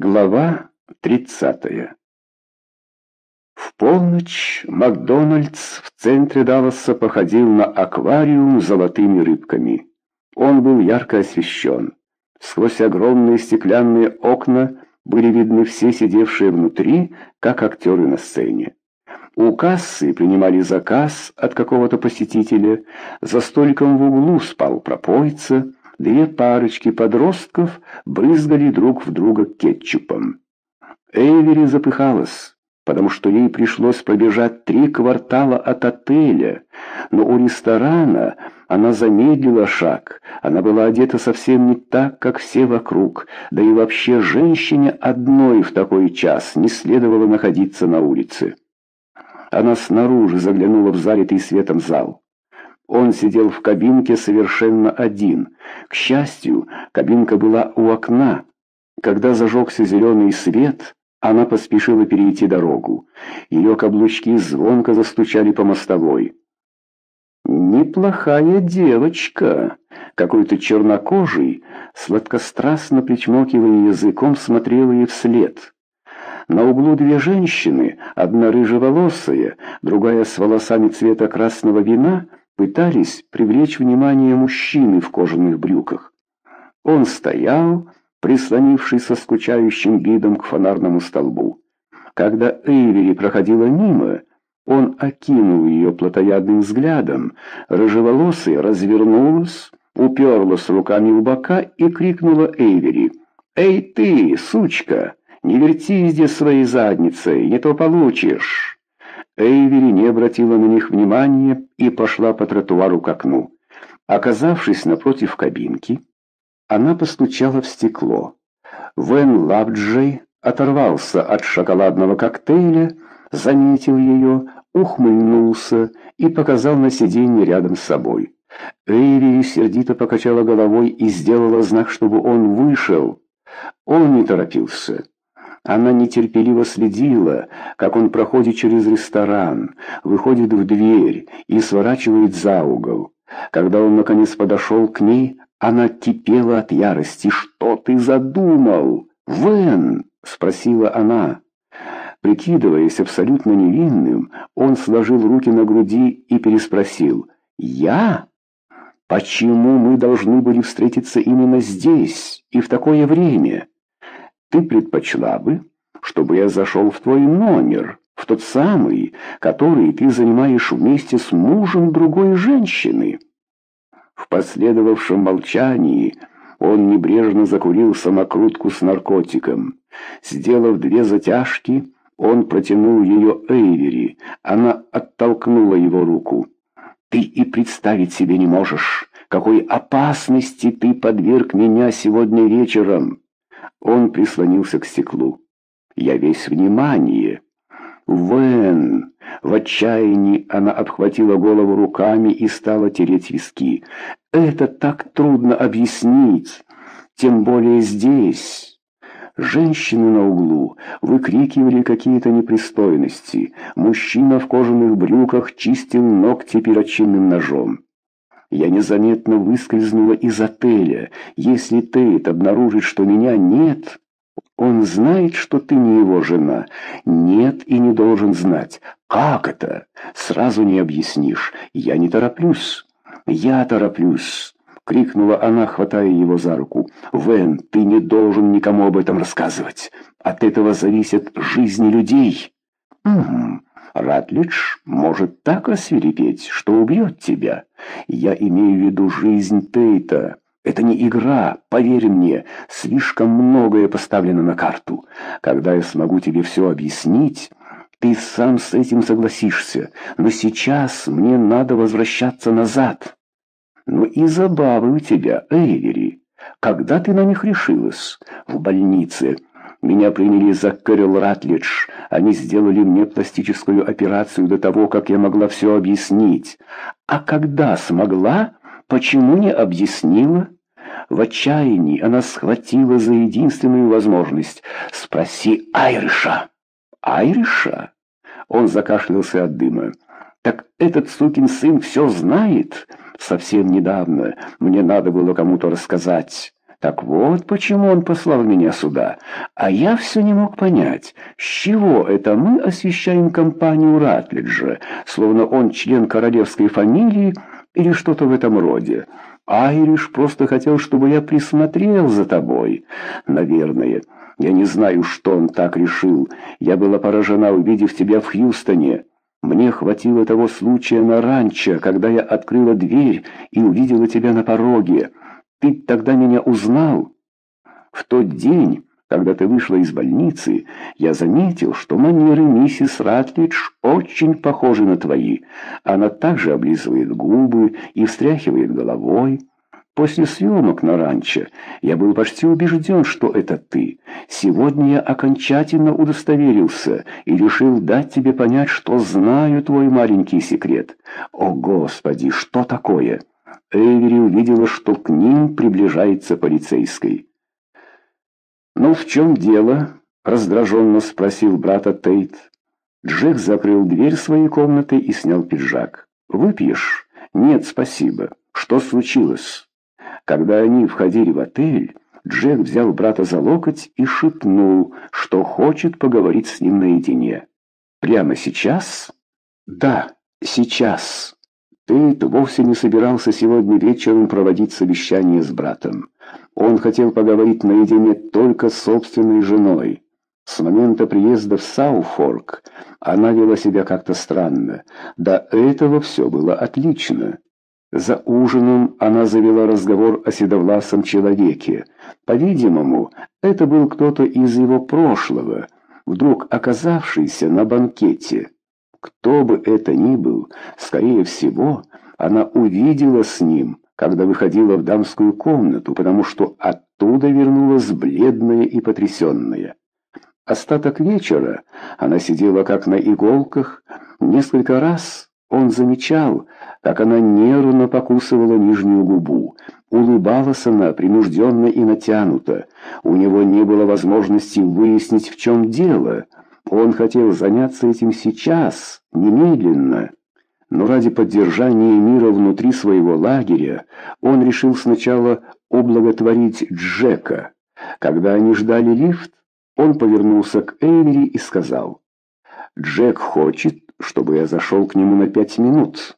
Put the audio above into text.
Глава 30 В полночь Макдональдс в центре Далласа походил на аквариум с золотыми рыбками. Он был ярко освещен. Сквозь огромные стеклянные окна были видны все сидевшие внутри, как актеры на сцене. У кассы принимали заказ от какого-то посетителя, за столиком в углу спал пропойца, Две парочки подростков брызгали друг в друга кетчупом. Эйвери запыхалась, потому что ей пришлось пробежать три квартала от отеля, но у ресторана она замедлила шаг. Она была одета совсем не так, как все вокруг, да и вообще женщине одной в такой час не следовало находиться на улице. Она снаружи заглянула в залитый светом зал. Он сидел в кабинке совершенно один. К счастью, кабинка была у окна. Когда зажегся зеленый свет, она поспешила перейти дорогу. Ее каблучки звонко застучали по мостовой. «Неплохая девочка!» Какой-то чернокожий, сладкострастно причмокивая языком, смотрел ей вслед. На углу две женщины, одна рыжеволосая, другая с волосами цвета красного вина, пытались привлечь внимание мужчины в кожаных брюках. Он стоял, прислонившись со скучающим видом к фонарному столбу. Когда Эйвери проходила мимо, он окинул ее плотоядным взглядом, рыжеволосая развернулась, уперлась руками в бока и крикнула Эйвери. «Эй ты, сучка, не верти здесь своей задницей, не то получишь!» Эйвери не обратила на них внимания и пошла по тротуару к окну. Оказавшись напротив кабинки, она постучала в стекло. Вен Лабджей оторвался от шоколадного коктейля, заметил ее, ухмыльнулся и показал на сиденье рядом с собой. Эйвери сердито покачала головой и сделала знак, чтобы он вышел. Он не торопился. Она нетерпеливо следила, как он проходит через ресторан, выходит в дверь и сворачивает за угол. Когда он наконец подошел к ней, она кипела от ярости. «Что ты задумал?» «Вен!» — спросила она. Прикидываясь абсолютно невинным, он сложил руки на груди и переспросил. «Я? Почему мы должны были встретиться именно здесь и в такое время?» Ты предпочла бы, чтобы я зашел в твой номер, в тот самый, который ты занимаешь вместе с мужем другой женщины?» В последовавшем молчании он небрежно закурил самокрутку с наркотиком. Сделав две затяжки, он протянул ее Эйвери. Она оттолкнула его руку. «Ты и представить себе не можешь, какой опасности ты подверг меня сегодня вечером!» Он прислонился к стеклу. «Я весь внимание». «Вен!» В отчаянии она обхватила голову руками и стала тереть виски. «Это так трудно объяснить, тем более здесь». Женщины на углу выкрикивали какие-то непристойности. Мужчина в кожаных брюках чистил ногти перочинным ножом. Я незаметно выскользнула из отеля. Если Тейт обнаружит, что меня нет, он знает, что ты не его жена. Нет и не должен знать. Как это? Сразу не объяснишь. Я не тороплюсь. Я тороплюсь. Крикнула она, хватая его за руку. «Вен, ты не должен никому об этом рассказывать. От этого зависят жизни людей». «Угу. Ратлидж может так рассверепеть, что убьет тебя. Я имею в виду жизнь Тейта. Это не игра, поверь мне, слишком многое поставлено на карту. Когда я смогу тебе все объяснить, ты сам с этим согласишься. Но сейчас мне надо возвращаться назад. Ну и забавы у тебя, Эйвери. Когда ты на них решилась? В больнице. Меня приняли за Кэрил Ратлидж. Они сделали мне пластическую операцию до того, как я могла все объяснить. А когда смогла, почему не объяснила? В отчаянии она схватила за единственную возможность. «Спроси Айриша». «Айриша?» Он закашлялся от дыма. «Так этот сукин сын все знает?» «Совсем недавно мне надо было кому-то рассказать». Так вот почему он послал меня сюда. А я все не мог понять, с чего это мы освещаем компанию Ратлиджа, словно он член королевской фамилии или что-то в этом роде. Айриш просто хотел, чтобы я присмотрел за тобой. Наверное. Я не знаю, что он так решил. Я была поражена, увидев тебя в Хьюстоне. Мне хватило того случая на ранчо, когда я открыла дверь и увидела тебя на пороге. Ты тогда меня узнал? В тот день, когда ты вышла из больницы, я заметил, что манеры миссис Ратлидж очень похожи на твои. Она также облизывает губы и встряхивает головой. После съемок на ранчо я был почти убежден, что это ты. Сегодня я окончательно удостоверился и решил дать тебе понять, что знаю твой маленький секрет. О, Господи, что такое?» Эйвери увидела, что к ним приближается полицейский. «Ну, в чем дело?» — раздраженно спросил брата Тейт. Джек закрыл дверь своей комнаты и снял пиджак. «Выпьешь?» «Нет, спасибо. Что случилось?» Когда они входили в отель, Джек взял брата за локоть и шепнул, что хочет поговорить с ним наедине. «Прямо сейчас?» «Да, сейчас». Тейт вовсе не собирался сегодня вечером проводить совещание с братом. Он хотел поговорить наедине только с собственной женой. С момента приезда в Сауфорк она вела себя как-то странно. До этого все было отлично. За ужином она завела разговор о седовласом человеке. По-видимому, это был кто-то из его прошлого, вдруг оказавшийся на банкете. Кто бы это ни был, скорее всего, она увидела с ним, когда выходила в дамскую комнату, потому что оттуда вернулась бледная и потрясенная. Остаток вечера она сидела как на иголках. Несколько раз он замечал, как она нервно покусывала нижнюю губу. Улыбалась она принужденно и натянуто. У него не было возможности выяснить, в чем дело — он хотел заняться этим сейчас, немедленно. Но ради поддержания мира внутри своего лагеря он решил сначала облаготворить Джека. Когда они ждали лифт, он повернулся к Эйвери и сказал, «Джек хочет, чтобы я зашел к нему на пять минут».